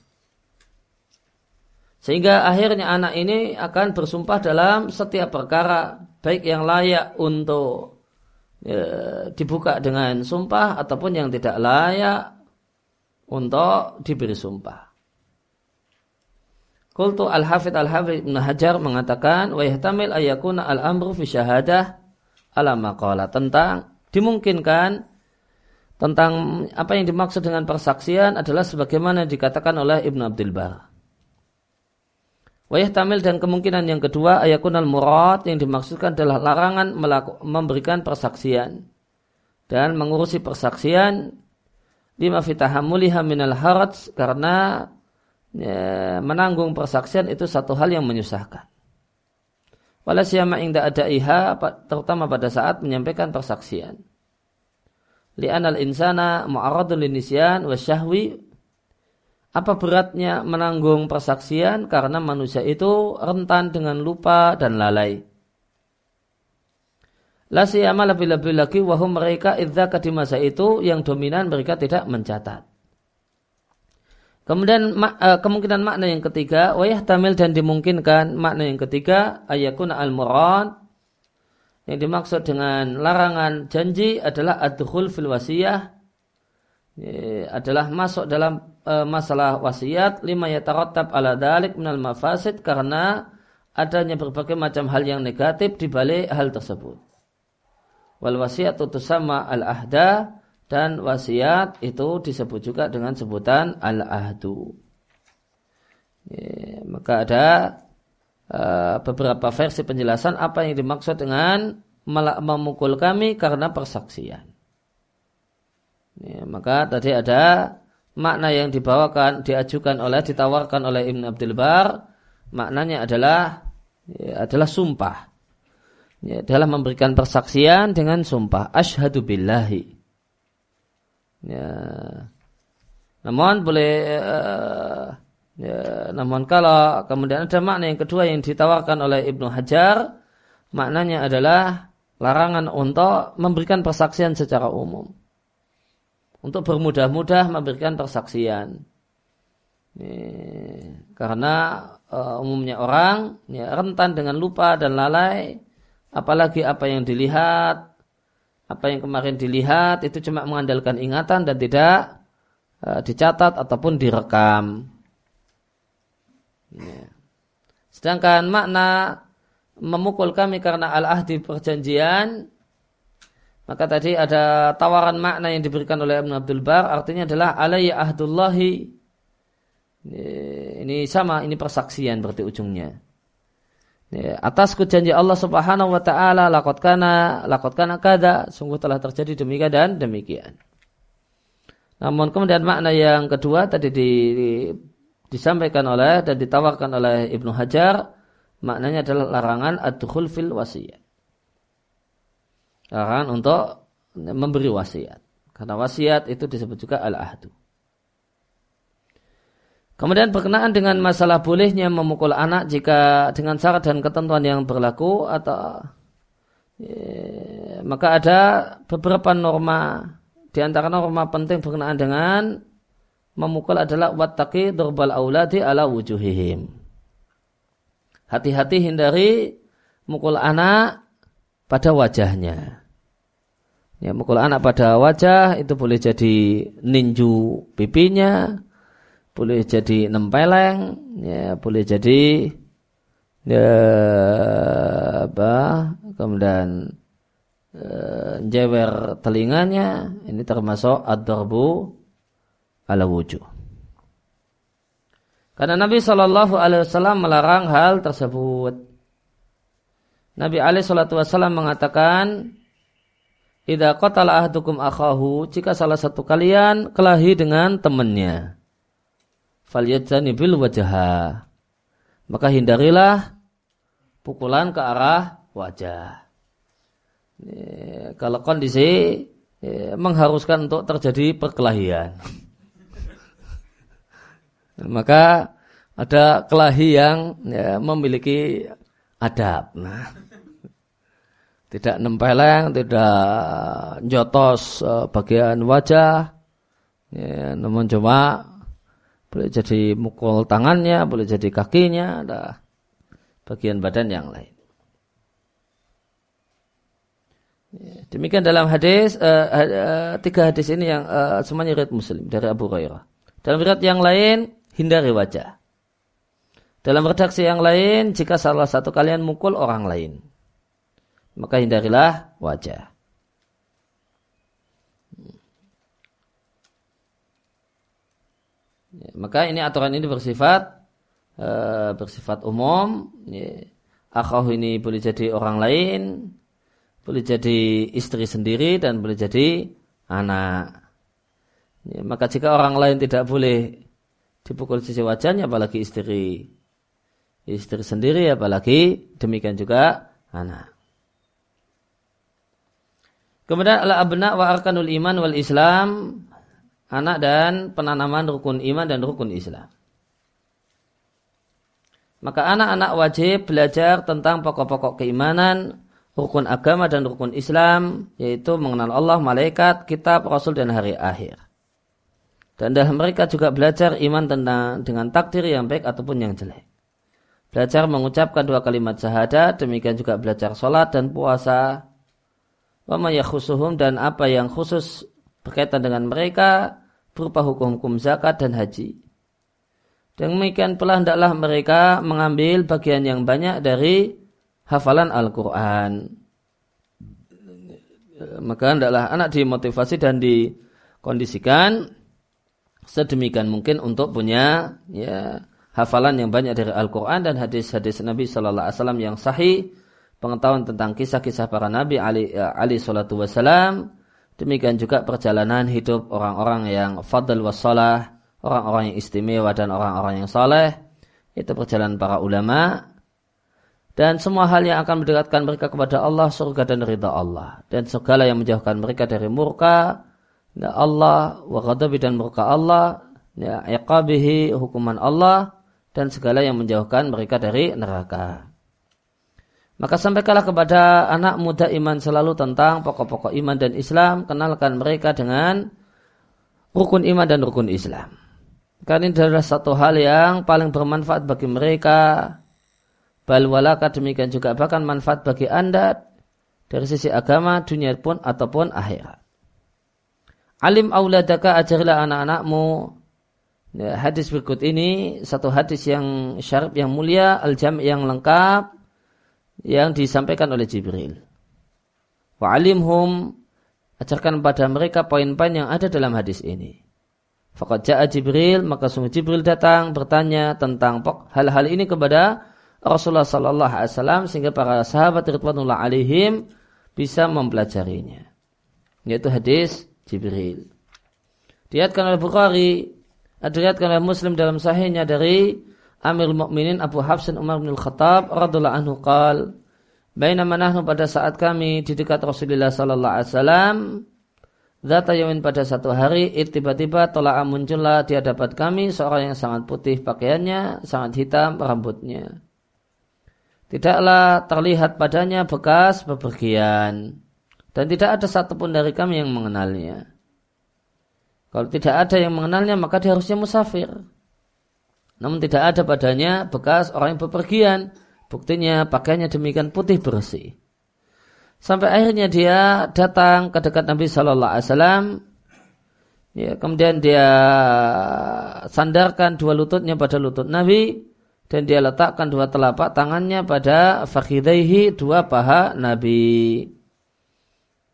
Sehingga akhirnya anak ini akan bersumpah dalam setiap perkara baik yang layak untuk ya, dibuka dengan sumpah ataupun yang tidak layak untuk diberi sumpah. Kultu al-hafid al-hafid ibn Hajar mengatakan wa yahtamil ayakuna al-amru fi syahadah ala maqala tentang dimungkinkan tentang apa yang dimaksud dengan persaksian adalah sebagaimana dikatakan oleh Ibnu Abdul Bar. Wayah tamil dan kemungkinan yang kedua ayakun al murad yang dimaksudkan adalah larangan melaku, memberikan persaksian dan mengurusi persaksian lima fitahamuliha haraj karena ya, menanggung persaksian itu satu hal yang menyusahkan. Walasiyama inda ada iha, terutama pada saat menyampaikan persaksian. Li'anal insana mu'aradun linisyan wa syahwi. Apa beratnya menanggung persaksian karena manusia itu rentan dengan lupa dan lalai. La siyama lebih-lebih lagi wahum mereka idza di masa itu yang dominan mereka tidak mencatat. Kemudian uh, kemungkinan makna yang ketiga, wayah tamil dan dimungkinkan makna yang ketiga ayakun al murad yang dimaksud dengan larangan janji adalah adhul fil wasiyah. Adalah masuk dalam uh, masalah wasiat. Lima yatarattab ala dalik minal mafasid karena adanya berbagai macam hal yang negatif di balik hal tersebut. Wal wasiat sama al ahda dan wasiat itu disebut juga dengan sebutan al-ahdu. Ya, maka ada uh, beberapa versi penjelasan apa yang dimaksud dengan memukul kami karena persaksian. Ya, maka tadi ada makna yang dibawakan, diajukan oleh, ditawarkan oleh Ibn Abdul Bar, maknanya adalah ya, adalah sumpah. Ya, dalam memberikan persaksian dengan sumpah. Ashadu billahi. Ya. Namun boleh uh, ya, namun kalau kemudian ada makna yang kedua yang ditawarkan oleh Ibnu Hajar, maknanya adalah larangan untuk memberikan persaksian secara umum. Untuk bermudah-mudah memberikan persaksian. Ya, karena uh, umumnya orang ya, rentan dengan lupa dan lalai, apalagi apa yang dilihat apa yang kemarin dilihat itu cuma mengandalkan ingatan dan tidak uh, dicatat ataupun direkam. Ya. Sedangkan makna memukul kami karena al-ahdi perjanjian maka tadi ada tawaran makna yang diberikan oleh Ibn Abdul Bar artinya adalah alayya ahdullahi ini sama ini persaksian berarti ujungnya Ya, atasku janji Allah Subhanahu wa taala lakot kana lakot kana kada sungguh telah terjadi demikian dan demikian. Namun kemudian makna yang kedua tadi di, di, disampaikan oleh dan ditawarkan oleh Ibnu Hajar maknanya adalah larangan ad-dukhul fil wasiyat. Larangan untuk memberi wasiat. Karena wasiat itu disebut juga al-ahdu. Kemudian berkenaan dengan masalah bolehnya memukul anak jika dengan syarat dan ketentuan yang berlaku atau ya, maka ada beberapa norma di antara norma penting berkenaan dengan memukul adalah wattaqi durbal auladi ala wujuhihim. Hati-hati hindari mukul anak pada wajahnya. Ya, mukul anak pada wajah itu boleh jadi ninju pipinya, boleh jadi nempeleng, ya boleh jadi ya apa kemudian uh, jewer telinganya ini termasuk ad-darbu ala wujuh. Karena Nabi Shallallahu Alaihi Wasallam melarang hal tersebut. Nabi Shallallahu Wasallam mengatakan, "Ida qatala ahdukum akhahu, jika salah satu kalian kelahi dengan temannya, bil wajah. Maka hindarilah pukulan ke arah wajah. Kalau kondisi mengharuskan untuk terjadi perkelahian. Maka ada kelahi yang ya, memiliki adab. Nah, Tidak nempeleng, tidak jotos uh, bagian wajah, ya, namun cuma boleh jadi mukul tangannya, boleh jadi kakinya, ada bagian badan yang lain. Ya, demikian dalam hadis uh, tiga hadis ini yang uh, semuanya riwayat Muslim dari Abu Hurairah. Dalam riwayat yang lain hindari wajah. Dalam redaksi yang lain jika salah satu kalian mukul orang lain maka hindarilah wajah. Maka ini aturan ini bersifat uh, bersifat umum. Ya. Ini boleh jadi orang lain, boleh jadi istri sendiri dan boleh jadi anak. Ya, maka jika orang lain tidak boleh dipukul sisi wajahnya apalagi istri istri sendiri apalagi demikian juga anak. Kemudian ala abna wa arkanul iman wal islam anak dan penanaman rukun iman dan rukun Islam. Maka anak-anak wajib belajar tentang pokok-pokok keimanan, rukun agama dan rukun Islam yaitu mengenal Allah, malaikat, kitab, rasul dan hari akhir. Dan dalam mereka juga belajar iman tentang dengan takdir yang baik ataupun yang jelek. Belajar mengucapkan dua kalimat syahadat, demikian juga belajar sholat dan puasa. Khusuhum dan apa yang khusus berkaitan dengan mereka berupa hukum-hukum zakat dan haji. Demikian pula hendaklah mereka mengambil bagian yang banyak dari hafalan Al-Quran. Maka hendaklah anak dimotivasi dan dikondisikan sedemikian mungkin untuk punya ya hafalan yang banyak dari Al-Quran dan hadis-hadis Nabi Sallallahu Alaihi Wasallam yang sahih, pengetahuan tentang kisah-kisah para Nabi Ali, ya, Ali Shallallahu Wasallam, demikian juga perjalanan hidup orang-orang yang fadl wassalah, orang-orang yang istimewa dan orang-orang yang saleh, itu perjalanan para ulama, dan semua hal yang akan mendekatkan mereka kepada Allah, surga dan ridha Allah. Dan segala yang menjauhkan mereka dari murka ya Allah, wa ghadabi dan murka Allah, ya iqabihi hukuman Allah, dan segala yang menjauhkan mereka dari neraka. Maka sampaikanlah kepada anak muda iman selalu tentang pokok-pokok iman dan Islam, kenalkan mereka dengan rukun iman dan rukun Islam. Karena ini adalah satu hal yang paling bermanfaat bagi mereka Bal walaka demikian juga bahkan manfaat bagi anda dari sisi agama, dunia pun ataupun akhirat. Alim auladaka ajarilah anak-anakmu. Ya, hadis berikut ini satu hadis yang syarif yang mulia, al-jam yang lengkap yang disampaikan oleh Jibril. Wa alimhum ajarkan pada mereka poin-poin yang ada dalam hadis ini. Fakat ja'a Jibril, maka sungguh Jibril datang bertanya tentang hal-hal ini kepada Rasulullah Sallallahu Alaihi Wasallam sehingga para sahabat Ridwanullah alaihim bisa mempelajarinya. Yaitu hadis Jibril. Diatkan oleh Bukhari, diriatkan oleh Muslim dalam sahihnya dari Amir Mukminin Abu Hafsin Umar bin Khattab radhiallahu anhu qal Bainama nahnu pada saat kami di dekat Rasulullah sallallahu alaihi wasallam Zata yamin pada satu hari, tiba-tiba tolak muncullah di hadapan kami seorang yang sangat putih pakaiannya, sangat hitam rambutnya. Tidaklah terlihat padanya bekas bepergian. Dan tidak ada satupun dari kami yang mengenalnya. Kalau tidak ada yang mengenalnya maka dia harusnya musafir. Namun tidak ada padanya bekas orang yang bepergian. Buktinya pakaiannya demikian putih bersih. Sampai akhirnya dia datang ke dekat Nabi Shallallahu Alaihi Wasallam. Ya, kemudian dia sandarkan dua lututnya pada lutut Nabi dan dia letakkan dua telapak tangannya pada fakhidaihi dua paha Nabi.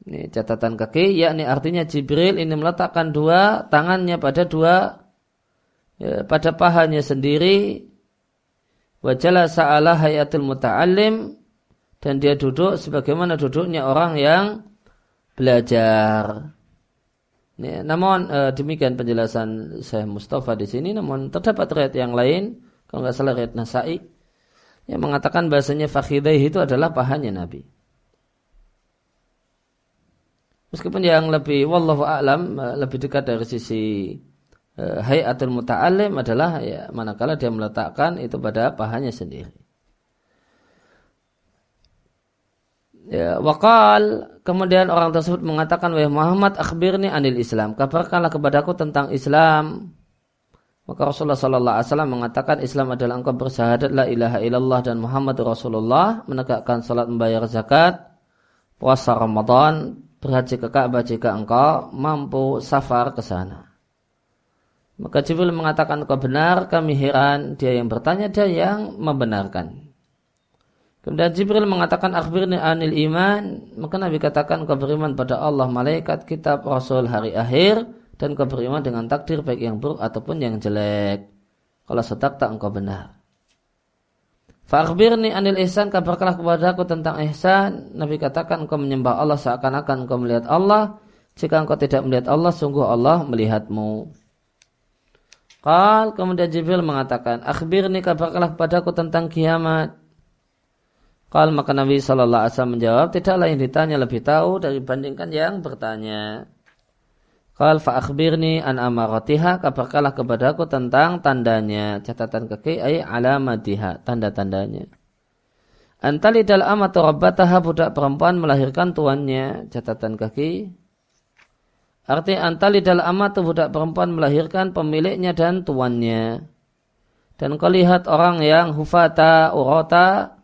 Ini catatan kaki, yakni artinya Jibril ini meletakkan dua tangannya pada dua ya, pada pahanya sendiri. Wajalah sa'ala hayatul muta'alim dan dia duduk sebagaimana duduknya orang yang belajar. Ya, namun eh, demikian penjelasan saya Mustafa di sini. Namun terdapat riwayat yang lain kalau nggak salah riwayat Nasai yang mengatakan bahasanya fakhidah itu adalah pahanya Nabi. Meskipun yang lebih wallahu a'lam lebih dekat dari sisi hayatul muta'alim adalah ya manakala dia meletakkan itu pada pahanya sendiri. Ya, wakal kemudian orang tersebut mengatakan wahai Muhammad akhbirni anil Islam. Kabarkanlah kepadaku tentang Islam. Maka Rasulullah Sallallahu Alaihi Wasallam mengatakan Islam adalah engkau bersyahadat la ilaha illallah dan Muhammad Rasulullah. Menegakkan salat membayar zakat puasa Ramadan berhaji ke Ka'bah jika engkau mampu safar ke sana maka Jibril mengatakan kau benar kami heran dia yang bertanya dia yang membenarkan Kemudian Jibril mengatakan akhbirni anil iman. Maka Nabi katakan kau beriman pada Allah, malaikat, kitab, rasul, hari akhir. Dan kau beriman dengan takdir baik yang buruk ataupun yang jelek. Kalau setak tak engkau benar. Fa'akhbirni anil ihsan kabarkanlah kepada aku tentang ihsan. Nabi katakan engkau menyembah Allah seakan-akan engkau melihat Allah. Jika engkau tidak melihat Allah, sungguh Allah melihatmu. Qal kemudian Jibril mengatakan, akhbirni kabarkanlah kepada aku tentang kiamat. Kal maka Nabi Shallallahu Alaihi Wasallam menjawab, tidaklah yang ditanya lebih tahu dari bandingkan yang bertanya. Kal fa'akhbirni an amaratiha, kabarkanlah kepadaku tentang tandanya. Catatan kaki ay alamatiha, tanda-tandanya. Antali dal amatu rabbataha budak perempuan melahirkan tuannya. Catatan kaki. Arti antali dal amatu budak perempuan melahirkan pemiliknya dan tuannya. Dan kau lihat orang yang hufata urota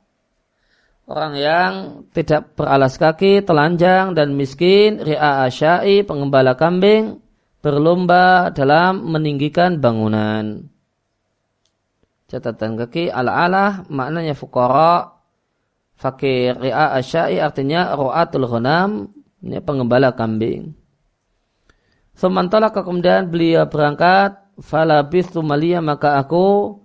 orang yang tidak beralas kaki, telanjang dan miskin, ri'a asyai, pengembala kambing, berlomba dalam meninggikan bangunan. Catatan kaki ala-ala maknanya fukara, fakir ri'a asyai artinya ru'atul ghanam, pengembala kambing. Sementara kemudian beliau berangkat, falabis malia maka aku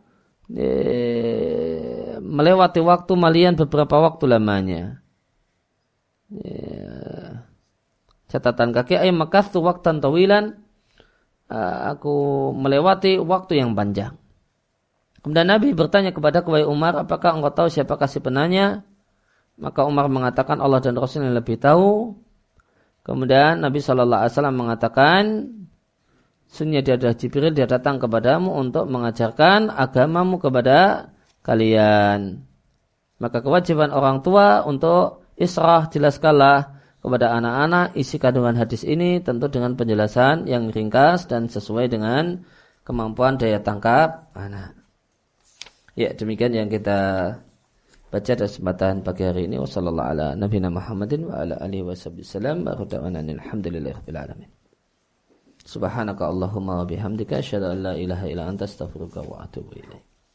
eh, melewati waktu malian beberapa waktu lamanya. Ya. Catatan kaki ayat makas tu waktu tawilan uh, aku melewati waktu yang panjang. Kemudian Nabi bertanya kepada Kuwai Umar, apakah engkau tahu siapa kasih penanya? Maka Umar mengatakan Allah dan Rasul yang lebih tahu. Kemudian Nabi Shallallahu Alaihi Wasallam mengatakan, Sunnah dia adalah Jibril, dia datang kepadamu untuk mengajarkan agamamu kepada kalian. Maka kewajiban orang tua untuk israh jelaskanlah kepada anak-anak isi kandungan hadis ini tentu dengan penjelasan yang ringkas dan sesuai dengan kemampuan daya tangkap anak. Ya, demikian yang kita baca dalam kesempatan pagi hari ini. Wassalamualaikum ala nabiyina Muhammadin wa ala alihi wasallam. Alhamdulillahirabbil alamin. Subhanaka Allahumma wa bihamdika asyhadu an la ilaha illa anta astaghfiruka wa atubu ilaik.